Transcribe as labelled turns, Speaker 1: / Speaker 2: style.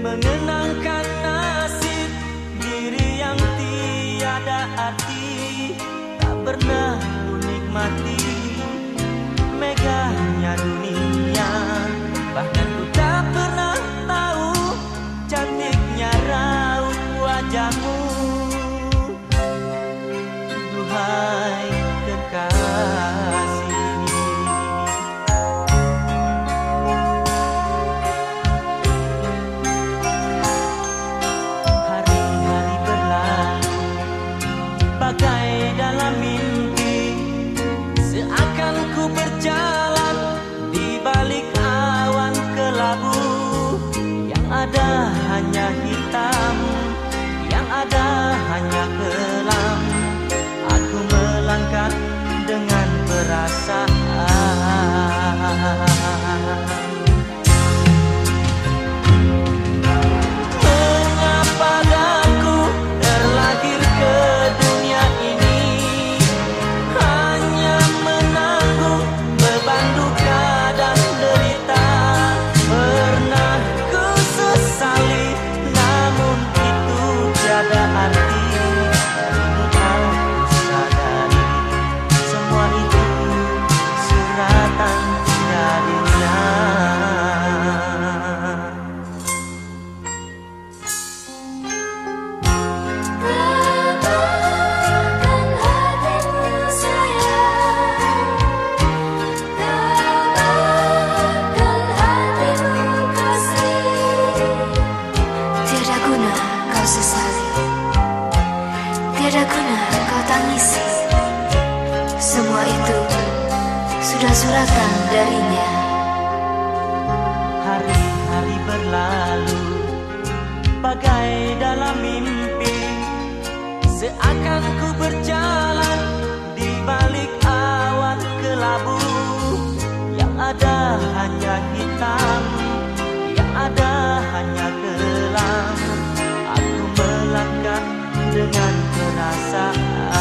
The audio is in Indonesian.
Speaker 1: Mengenangkan nasib diri yang tiada arti. Tak pernah menikmati megahnya dunia Bahkan guna kau sesali. Tiada guna kau tangisi. Semua itu sudah suratan darinya. Hari-hari berlalu Bagai dalam mimpi. Seakan ku berjalan Di balik awan kelabu. Yang ada hanya hitam Yang ada hanya gelap dengan perasaan.